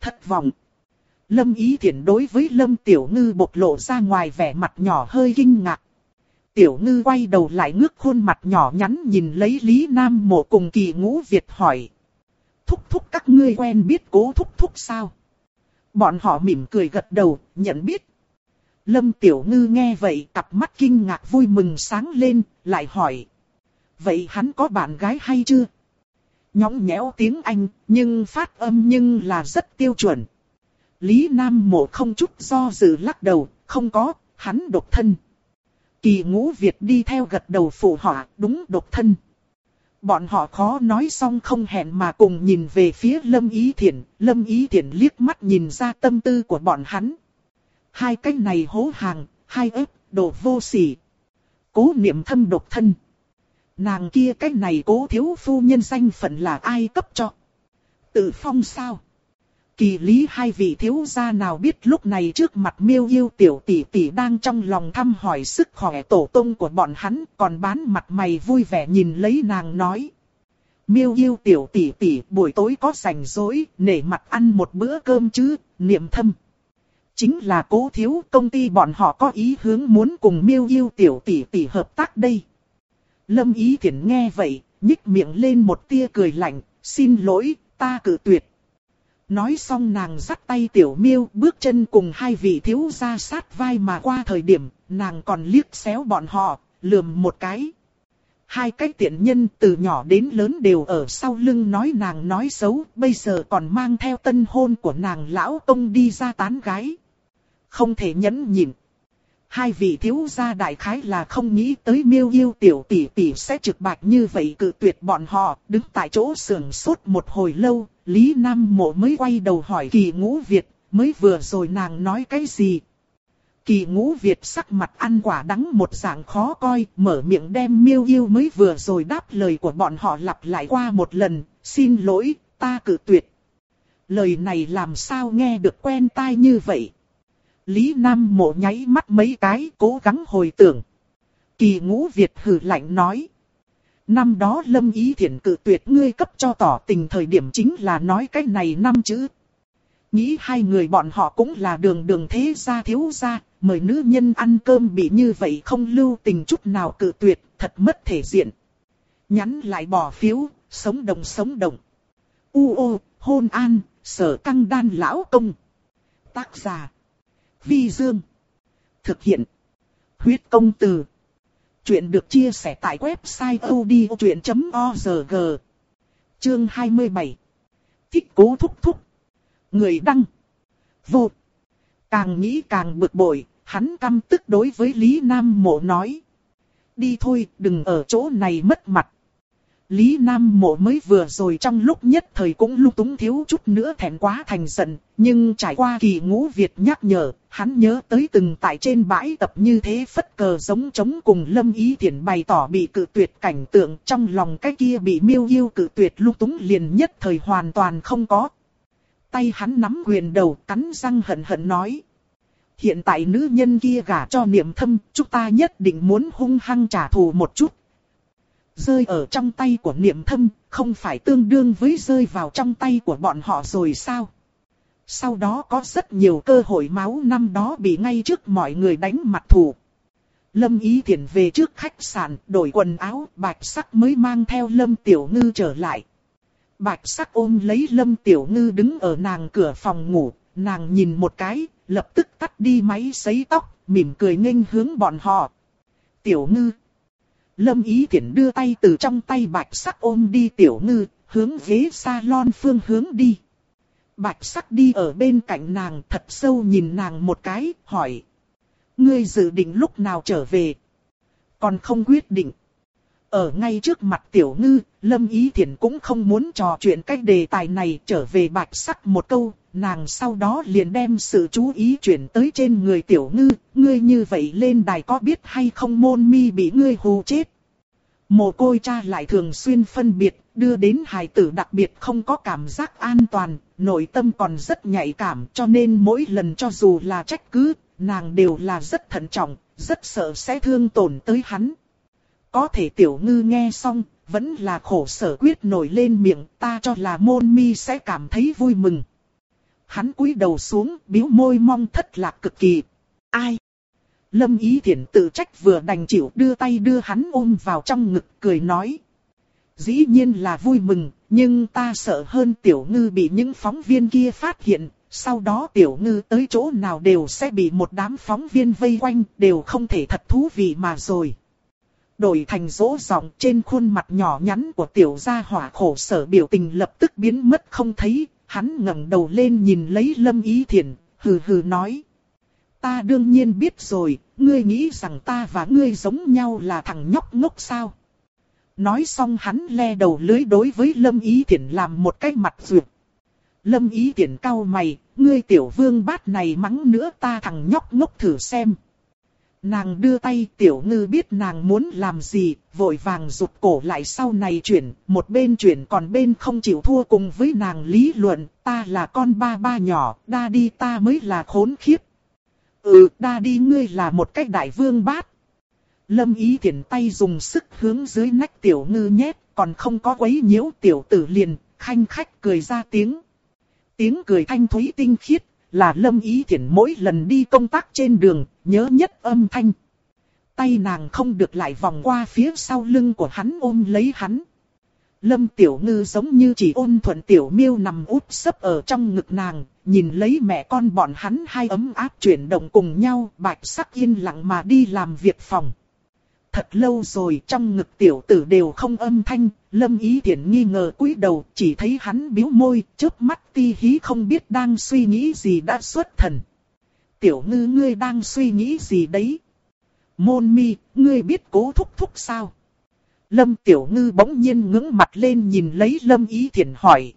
[SPEAKER 1] Thất vọng. Lâm ý thiện đối với lâm tiểu ngư bộc lộ ra ngoài vẻ mặt nhỏ hơi kinh ngạc. Tiểu ngư quay đầu lại ngước khuôn mặt nhỏ nhắn nhìn lấy Lý Nam mộ cùng kỳ ngũ Việt hỏi. Thúc thúc các ngươi quen biết cố thúc thúc sao? Bọn họ mỉm cười gật đầu, nhận biết. Lâm Tiểu Ngư nghe vậy, cặp mắt kinh ngạc vui mừng sáng lên, lại hỏi. Vậy hắn có bạn gái hay chưa? Nhõng nhẽo tiếng Anh, nhưng phát âm nhưng là rất tiêu chuẩn. Lý Nam Mộ không chút do dự lắc đầu, không có, hắn độc thân. Kỳ ngũ Việt đi theo gật đầu phụ họa, đúng độc thân. Bọn họ khó nói xong không hẹn mà cùng nhìn về phía Lâm Ý Thiển, Lâm Ý Thiển liếc mắt nhìn ra tâm tư của bọn hắn. Hai cái này hố hàng, hai ếp, đồ vô sỉ. Cố niệm thâm độc thân. Nàng kia cái này cố thiếu phu nhân danh phận là ai cấp cho? Tự phong sao? Kỳ lý hai vị thiếu gia nào biết lúc này trước mặt miêu yêu tiểu tỷ tỷ đang trong lòng thăm hỏi sức khỏe tổ tông của bọn hắn còn bán mặt mày vui vẻ nhìn lấy nàng nói. Miêu yêu tiểu tỷ tỷ buổi tối có rảnh rỗi, nể mặt ăn một bữa cơm chứ, niệm thâm. Chính là cố thiếu công ty bọn họ có ý hướng muốn cùng miêu yêu tiểu tỷ tỷ hợp tác đây. Lâm ý thiển nghe vậy, nhích miệng lên một tia cười lạnh, xin lỗi, ta cử tuyệt. Nói xong nàng dắt tay tiểu miêu bước chân cùng hai vị thiếu gia sát vai mà qua thời điểm, nàng còn liếc xéo bọn họ, lườm một cái. Hai cái tiện nhân từ nhỏ đến lớn đều ở sau lưng nói nàng nói xấu, bây giờ còn mang theo tân hôn của nàng lão công đi ra tán gái. Không thể nhẫn nhịn. Hai vị thiếu gia đại khái là không nghĩ tới miêu yêu tiểu tỷ tỷ sẽ trực bạch như vậy cự tuyệt bọn họ, đứng tại chỗ sườn sốt một hồi lâu, Lý Nam Mộ mới quay đầu hỏi kỳ ngũ Việt, mới vừa rồi nàng nói cái gì? Kỳ ngũ Việt sắc mặt ăn quả đắng một dạng khó coi, mở miệng đem miêu yêu mới vừa rồi đáp lời của bọn họ lặp lại qua một lần, xin lỗi, ta cự tuyệt. Lời này làm sao nghe được quen tai như vậy? Lý Nam Mộ nháy mắt mấy cái cố gắng hồi tưởng. Kỳ ngũ Việt hử lạnh nói. Năm đó lâm ý thiện cự tuyệt ngươi cấp cho tỏ tình thời điểm chính là nói cái này năm chữ. Nghĩ hai người bọn họ cũng là đường đường thế gia thiếu gia, mời nữ nhân ăn cơm bị như vậy không lưu tình chút nào cự tuyệt, thật mất thể diện. Nhắn lại bỏ phiếu, sống đồng sống đồng. U ô, hôn an, sở căng đan lão công. Tác giả. Vi Dương. Thực hiện. Huyết công từ. Chuyện được chia sẻ tại website odchuyện.org. Chương 27. Thích cố thúc thúc. Người đăng. Vô. Càng nghĩ càng bực bội, hắn căm tức đối với Lý Nam Mộ nói. Đi thôi, đừng ở chỗ này mất mặt. Lý Nam Mộ mới vừa rồi trong lúc nhất thời cũng lúc túng thiếu chút nữa thẹn quá thành giận, nhưng trải qua kỳ ngũ Việt nhắc nhở, hắn nhớ tới từng tại trên bãi tập như thế phất cờ giống chống cùng Lâm Ý Thiển bày tỏ bị cự tuyệt cảnh tượng trong lòng cái kia bị miêu yêu cự tuyệt lúc túng liền nhất thời hoàn toàn không có. Tay hắn nắm quyền đầu cắn răng hận hận nói. Hiện tại nữ nhân kia gả cho niệm thâm, chúng ta nhất định muốn hung hăng trả thù một chút, rơi ở trong tay của niệm thâm, không phải tương đương với rơi vào trong tay của bọn họ rồi sao? Sau đó có rất nhiều cơ hội máu năm đó bị ngay trước mọi người đánh mặt thủ. Lâm Ý Thiển về trước khách sạn, đổi quần áo, bạch sắc mới mang theo Lâm Tiểu Ngư trở lại. Bạch sắc ôm lấy Lâm Tiểu Ngư đứng ở nàng cửa phòng ngủ, nàng nhìn một cái, lập tức tắt đi máy sấy tóc, mỉm cười nghênh hướng bọn họ. Tiểu Ngư. Lâm Ý Thiển đưa tay từ trong tay bạch sắc ôm đi Tiểu Ngư, hướng ghế salon phương hướng đi. Bạch sắc đi ở bên cạnh nàng thật sâu nhìn nàng một cái, hỏi. Ngươi dự định lúc nào trở về? Còn không quyết định. Ở ngay trước mặt tiểu ngư, Lâm Ý Thiển cũng không muốn trò chuyện cách đề tài này trở về bạch sắc một câu, nàng sau đó liền đem sự chú ý chuyển tới trên người tiểu ngư, ngươi như vậy lên đài có biết hay không môn mi bị ngươi hù chết. Mồ côi cha lại thường xuyên phân biệt, đưa đến hài tử đặc biệt không có cảm giác an toàn, nội tâm còn rất nhạy cảm cho nên mỗi lần cho dù là trách cứ, nàng đều là rất thận trọng, rất sợ sẽ thương tổn tới hắn. Có thể tiểu ngư nghe xong, vẫn là khổ sở quyết nổi lên miệng ta cho là môn mi sẽ cảm thấy vui mừng. Hắn cúi đầu xuống, biếu môi mong thất lạc cực kỳ. Ai? Lâm Ý Thiển tự trách vừa đành chịu đưa tay đưa hắn ôm vào trong ngực cười nói. Dĩ nhiên là vui mừng, nhưng ta sợ hơn tiểu ngư bị những phóng viên kia phát hiện, sau đó tiểu ngư tới chỗ nào đều sẽ bị một đám phóng viên vây quanh, đều không thể thật thú vị mà rồi. Đổi thành dỗ giọng trên khuôn mặt nhỏ nhắn của tiểu gia hỏa khổ sở biểu tình lập tức biến mất không thấy, hắn ngẩng đầu lên nhìn lấy lâm ý Thiển hừ hừ nói. Ta đương nhiên biết rồi, ngươi nghĩ rằng ta và ngươi giống nhau là thằng nhóc ngốc sao? Nói xong hắn le đầu lưới đối với Lâm Ý Thiển làm một cái mặt duyệt. Lâm Ý Thiển cau mày, ngươi tiểu vương bát này mắng nữa ta thằng nhóc ngốc thử xem. Nàng đưa tay tiểu ngư biết nàng muốn làm gì, vội vàng rụt cổ lại sau này chuyển, một bên chuyển còn bên không chịu thua cùng với nàng lý luận, ta là con ba ba nhỏ, đa đi ta mới là khốn khiếp. Ừ, đa đi ngươi là một cách đại vương bát. Lâm ý thiển tay dùng sức hướng dưới nách tiểu ngư nhét, còn không có quấy nhiễu tiểu tử liền, khanh khách cười ra tiếng. Tiếng cười thanh thúy tinh khiết, là lâm ý thiển mỗi lần đi công tác trên đường, nhớ nhất âm thanh. Tay nàng không được lại vòng qua phía sau lưng của hắn ôm lấy hắn. Lâm Tiểu Ngư giống như chỉ ôn thuận Tiểu Miêu nằm úp sấp ở trong ngực nàng, nhìn lấy mẹ con bọn hắn hai ấm áp chuyển động cùng nhau, bạch sắc yên lặng mà đi làm việc phòng. Thật lâu rồi trong ngực tiểu tử đều không âm thanh, lâm ý thiện nghi ngờ cúi đầu, chỉ thấy hắn biếu môi, chớp mắt ti hí không biết đang suy nghĩ gì đã xuất thần. Tiểu ngư ngươi đang suy nghĩ gì đấy? Môn mi, ngươi biết cố thúc thúc sao? Lâm tiểu ngư bỗng nhiên ngưỡng mặt lên nhìn lấy lâm ý thiện hỏi.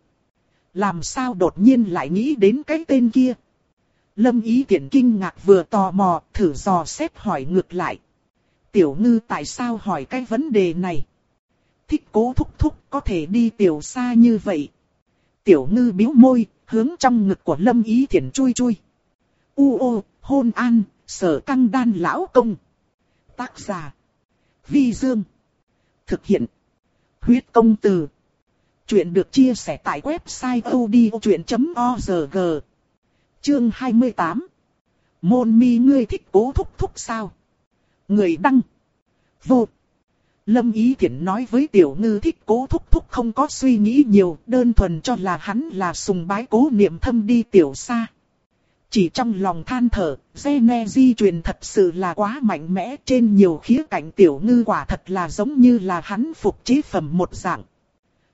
[SPEAKER 1] Làm sao đột nhiên lại nghĩ đến cái tên kia? Lâm ý thiện kinh ngạc vừa tò mò, thử dò xét hỏi ngược lại. Tiểu ngư tại sao hỏi cái vấn đề này? Thích cố thúc thúc có thể đi tiểu xa như vậy. Tiểu ngư biếu môi, hướng trong ngực của lâm ý thiện chui chui. U ô, hôn an, sở căng đan lão công. Tác giả. Vi Dương. Thực hiện. Huyết công từ. Chuyện được chia sẻ tại website odchuyện.org. Chương 28. Môn mi ngươi thích cố thúc thúc sao? Người đăng. Vô. Lâm Ý Thiển nói với Tiểu Ngư thích cố thúc thúc không có suy nghĩ nhiều, đơn thuần cho là hắn là sùng bái cố niệm thâm đi tiểu xa. Chỉ trong lòng than thở, Gene di truyền thật sự là quá mạnh mẽ trên nhiều khía cạnh Tiểu Ngư quả thật là giống như là hắn phục chế phẩm một dạng.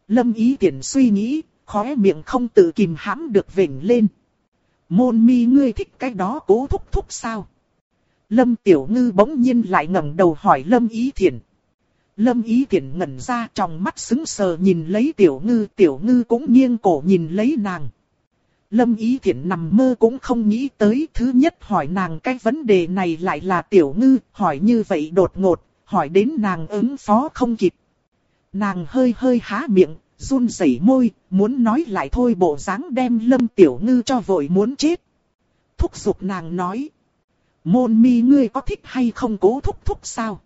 [SPEAKER 1] Lâm Ý Thiển suy nghĩ, khóe miệng không tự kìm hãm được vỉnh lên. Môn mi ngươi thích cái đó cố thúc thúc sao? Lâm Tiểu Ngư bỗng nhiên lại ngẩng đầu hỏi Lâm Ý Thiển. Lâm Ý Thiển ngẩn ra trong mắt sững sờ nhìn lấy Tiểu Ngư, Tiểu Ngư cũng nghiêng cổ nhìn lấy nàng. Lâm Ý Thiển nằm mơ cũng không nghĩ tới thứ nhất hỏi nàng cái vấn đề này lại là Tiểu Ngư, hỏi như vậy đột ngột, hỏi đến nàng ứng phó không kịp. Nàng hơi hơi há miệng, run rẩy môi, muốn nói lại thôi bộ dáng đem Lâm Tiểu Ngư cho vội muốn chết. Thúc giục nàng nói. Môn mi ngươi có thích hay không cố thúc thúc sao?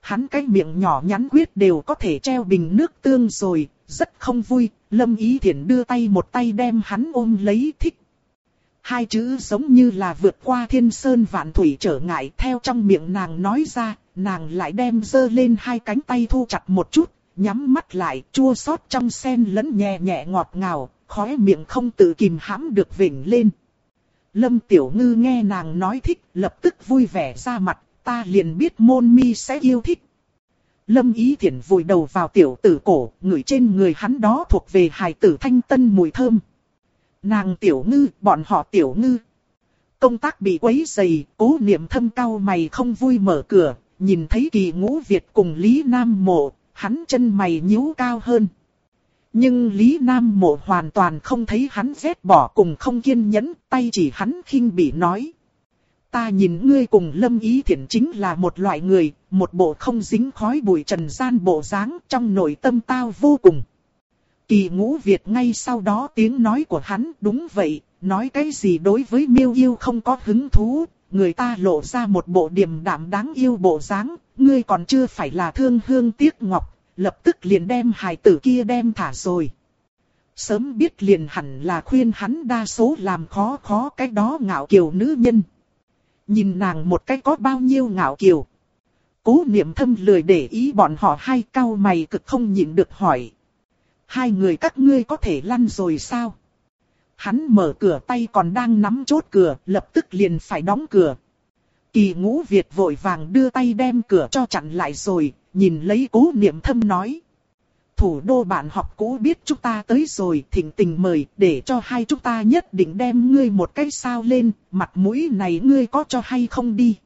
[SPEAKER 1] Hắn cái miệng nhỏ nhắn quyết đều có thể treo bình nước tương rồi, rất không vui, lâm ý thiện đưa tay một tay đem hắn ôm lấy thích. Hai chữ giống như là vượt qua thiên sơn vạn thủy trở ngại theo trong miệng nàng nói ra, nàng lại đem dơ lên hai cánh tay thu chặt một chút, nhắm mắt lại chua xót trong sen lẫn nhẹ nhẹ ngọt ngào, khóe miệng không tự kìm hãm được vỉnh lên. Lâm Tiểu Ngư nghe nàng nói thích, lập tức vui vẻ ra mặt, ta liền biết môn mi sẽ yêu thích. Lâm Ý Thiển vùi đầu vào tiểu tử cổ, ngửi trên người hắn đó thuộc về hài tử thanh tân mùi thơm. Nàng Tiểu Ngư, bọn họ Tiểu Ngư. Công tác bị quấy dày, cố niệm thâm cao mày không vui mở cửa, nhìn thấy kỳ ngũ Việt cùng Lý Nam Mộ, hắn chân mày nhíu cao hơn. Nhưng Lý Nam Mộ hoàn toàn không thấy hắn ghét bỏ cùng không kiên nhẫn, tay chỉ hắn khinh bị nói. Ta nhìn ngươi cùng Lâm Ý Thiển chính là một loại người, một bộ không dính khói bụi trần gian bộ dáng trong nội tâm tao vô cùng. Kỳ ngũ Việt ngay sau đó tiếng nói của hắn đúng vậy, nói cái gì đối với miêu yêu không có hứng thú, người ta lộ ra một bộ điềm đạm đáng yêu bộ dáng, ngươi còn chưa phải là thương hương tiếc ngọc, lập tức liền đem hài tử kia đem thả rồi. Sớm biết liền hẳn là khuyên hắn đa số làm khó khó cái đó ngạo kiều nữ nhân. Nhìn nàng một cái có bao nhiêu ngạo kiều. Cố niệm thâm lười để ý bọn họ hai cao mày cực không nhịn được hỏi. Hai người các ngươi có thể lăn rồi sao? Hắn mở cửa tay còn đang nắm chốt cửa, lập tức liền phải đóng cửa. Kỳ ngũ Việt vội vàng đưa tay đem cửa cho chặn lại rồi, nhìn lấy cố niệm thâm nói. Thủ đô bạn học cũ biết chúng ta tới rồi, thỉnh tình mời, để cho hai chúng ta nhất định đem ngươi một cái sao lên, mặt mũi này ngươi có cho hay không đi.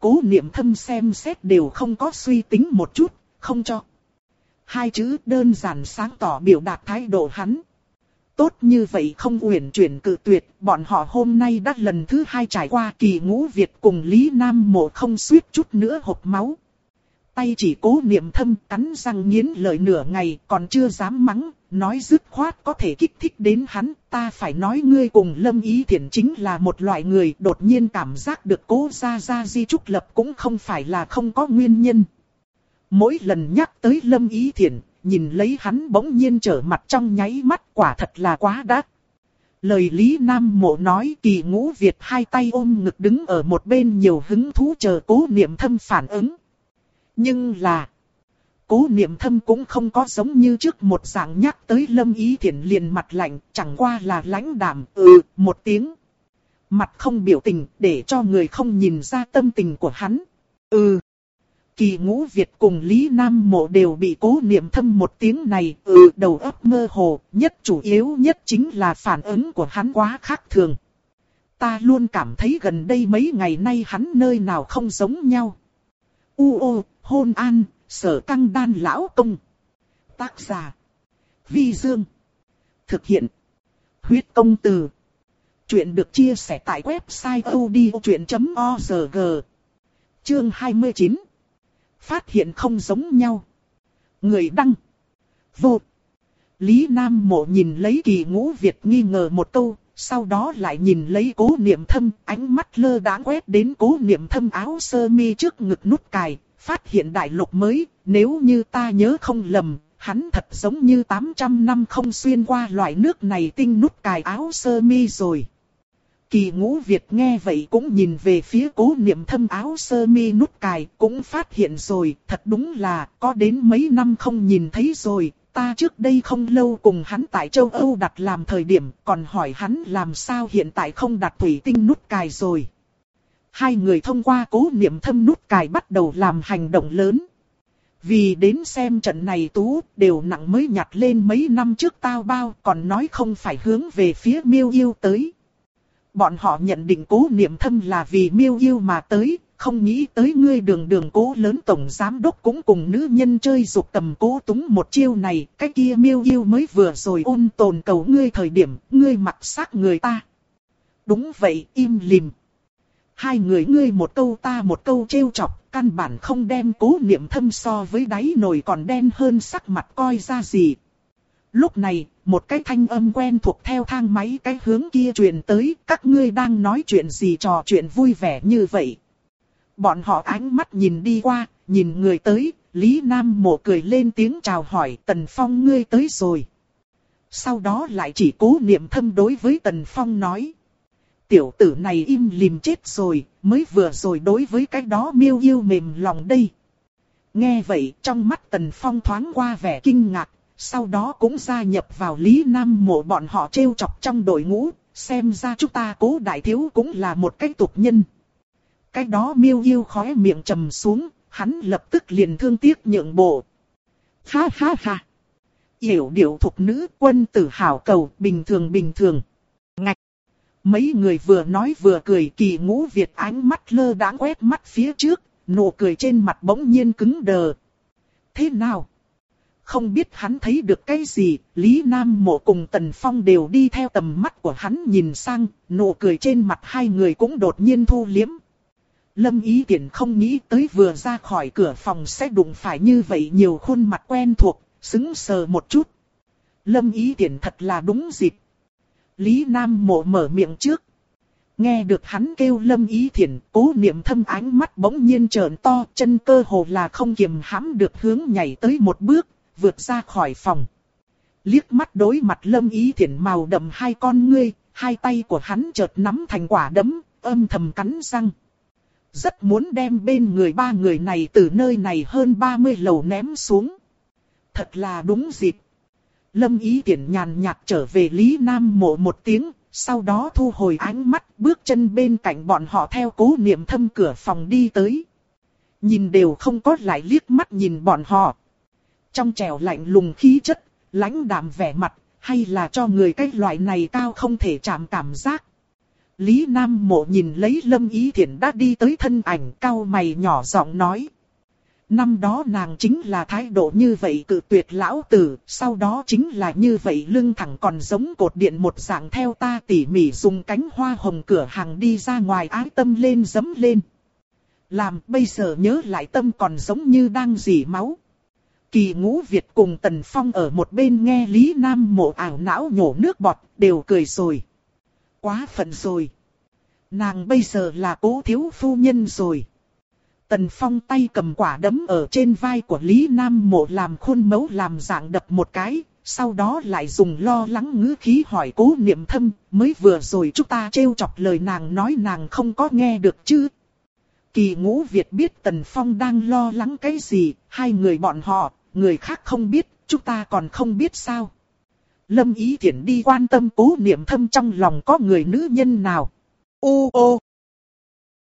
[SPEAKER 1] Cố niệm thâm xem xét đều không có suy tính một chút, không cho. Hai chữ đơn giản sáng tỏ biểu đạt thái độ hắn. Tốt như vậy không uyển chuyển cự tuyệt, bọn họ hôm nay đã lần thứ hai trải qua kỳ ngũ Việt cùng Lý Nam Mộ không suýt chút nữa hộp máu. Tay chỉ cố niệm thâm cắn răng nghiến lợi nửa ngày còn chưa dám mắng, nói dứt khoát có thể kích thích đến hắn. Ta phải nói ngươi cùng lâm ý thiện chính là một loại người đột nhiên cảm giác được cố ra ra di trúc lập cũng không phải là không có nguyên nhân. Mỗi lần nhắc tới lâm ý thiện, nhìn lấy hắn bỗng nhiên trở mặt trong nháy mắt quả thật là quá đắt. Lời Lý Nam Mộ nói kỳ ngũ Việt hai tay ôm ngực đứng ở một bên nhiều hứng thú chờ cố niệm thâm phản ứng. Nhưng là, cố niệm thâm cũng không có giống như trước một dạng nhắc tới lâm ý thiện liền mặt lạnh, chẳng qua là lãnh đạm, ừ, một tiếng. Mặt không biểu tình để cho người không nhìn ra tâm tình của hắn. Ừ. Kỳ ngũ Việt cùng Lý Nam Mộ đều bị cố niệm thâm một tiếng này, ừ, đầu óc mơ hồ, nhất chủ yếu nhất chính là phản ứng của hắn quá khác thường. Ta luôn cảm thấy gần đây mấy ngày nay hắn nơi nào không giống nhau. U ô, hôn an, sở căng đan lão công. Tác giả. Vi Dương. Thực hiện. Huyết công từ. Chuyện được chia sẻ tại website odchuyện.org. Chương 29. Phát hiện không giống nhau. Người đăng. Vô. Lý Nam Mộ nhìn lấy kỳ ngũ Việt nghi ngờ một câu, sau đó lại nhìn lấy cố niệm thâm, ánh mắt lơ đãng quét đến cố niệm thâm áo sơ mi trước ngực nút cài, phát hiện đại lục mới, nếu như ta nhớ không lầm, hắn thật giống như 800 năm không xuyên qua loại nước này tinh nút cài áo sơ mi rồi. Kỳ ngũ Việt nghe vậy cũng nhìn về phía cố niệm thâm áo sơ mi nút cài, cũng phát hiện rồi, thật đúng là, có đến mấy năm không nhìn thấy rồi, ta trước đây không lâu cùng hắn tại châu Âu đặt làm thời điểm, còn hỏi hắn làm sao hiện tại không đặt thủy tinh nút cài rồi. Hai người thông qua cố niệm thâm nút cài bắt đầu làm hành động lớn. Vì đến xem trận này tú, đều nặng mới nhặt lên mấy năm trước tao bao, còn nói không phải hướng về phía miêu yêu tới. Bọn họ nhận định cố niệm thâm là vì miêu yêu mà tới, không nghĩ tới ngươi đường đường cố lớn tổng giám đốc cũng cùng nữ nhân chơi dục tầm cố túng một chiêu này, cái kia miêu yêu mới vừa rồi ôn tồn cầu ngươi thời điểm, ngươi mặc xác người ta. Đúng vậy, im lìm. Hai người ngươi một câu ta một câu trêu chọc, căn bản không đem cố niệm thâm so với đáy nồi còn đen hơn sắc mặt coi ra gì. Lúc này, một cái thanh âm quen thuộc theo thang máy cái hướng kia truyền tới, các ngươi đang nói chuyện gì trò chuyện vui vẻ như vậy. Bọn họ ánh mắt nhìn đi qua, nhìn người tới, Lý Nam Mộ cười lên tiếng chào hỏi Tần Phong ngươi tới rồi. Sau đó lại chỉ cố niệm thâm đối với Tần Phong nói. Tiểu tử này im lìm chết rồi, mới vừa rồi đối với cái đó miêu yêu mềm lòng đây. Nghe vậy trong mắt Tần Phong thoáng qua vẻ kinh ngạc, sau đó cũng gia nhập vào Lý Nam Mộ bọn họ trêu chọc trong đội ngũ, xem ra chúng ta cố đại thiếu cũng là một cái tục nhân. Cái đó miêu yêu khóe miệng trầm xuống, hắn lập tức liền thương tiếc nhượng bộ. Ha ha ha. Yểu điệu thục nữ quân tử hảo cầu bình thường bình thường. Ngạch. Mấy người vừa nói vừa cười kỳ ngũ Việt ánh mắt lơ đãng quét mắt phía trước, nụ cười trên mặt bỗng nhiên cứng đờ. Thế nào? Không biết hắn thấy được cái gì, Lý Nam Mộ cùng Tần Phong đều đi theo tầm mắt của hắn nhìn sang, nụ cười trên mặt hai người cũng đột nhiên thu liếm. Lâm Ý Tiễn không nghĩ tới vừa ra khỏi cửa phòng sẽ đụng phải như vậy nhiều khuôn mặt quen thuộc, xứng sờ một chút. Lâm Ý Tiễn thật là đúng dịp. Lý Nam Mộ mở miệng trước. Nghe được hắn kêu Lâm Ý Thiển, cố niệm thâm ánh mắt bỗng nhiên trợn to, chân cơ hồ là không kiềm hãm được hướng nhảy tới một bước, vượt ra khỏi phòng. Liếc mắt đối mặt Lâm Ý Thiển màu đậm hai con ngươi, hai tay của hắn chợt nắm thành quả đấm, âm thầm cắn răng. Rất muốn đem bên người ba người này từ nơi này hơn 30 lầu ném xuống. Thật là đúng dịp. Lâm Ý tiện nhàn nhạt trở về Lý Nam mộ một tiếng, sau đó thu hồi ánh mắt bước chân bên cạnh bọn họ theo cố niệm thâm cửa phòng đi tới. Nhìn đều không có lại liếc mắt nhìn bọn họ. Trong trèo lạnh lùng khí chất, lãnh đạm vẻ mặt, hay là cho người cái loại này cao không thể chạm cảm giác. Lý Nam Mộ nhìn lấy Lâm Ý Thiển đã đi tới thân ảnh cao mày nhỏ giọng nói. Năm đó nàng chính là thái độ như vậy cự tuyệt lão tử, sau đó chính là như vậy lưng thẳng còn giống cột điện một dạng theo ta tỉ mỉ dùng cánh hoa hồng cửa hàng đi ra ngoài ái tâm lên dấm lên. Làm bây giờ nhớ lại tâm còn giống như đang dỉ máu. Kỳ ngũ Việt cùng Tần Phong ở một bên nghe Lý Nam mộ ảo não nhổ nước bọt, đều cười rồi. Quá phận rồi. Nàng bây giờ là cố thiếu phu nhân rồi. Tần Phong tay cầm quả đấm ở trên vai của Lý Nam mộ làm khuôn mẫu làm dạng đập một cái, sau đó lại dùng lo lắng ngữ khí hỏi cố niệm thâm, mới vừa rồi chúng ta trêu chọc lời nàng nói nàng không có nghe được chứ. Kỳ ngũ Việt biết Tần Phong đang lo lắng cái gì, hai người bọn họ, người khác không biết, chúng ta còn không biết sao. Lâm Ý Thiển đi quan tâm cố niệm thâm trong lòng có người nữ nhân nào. Ô ô!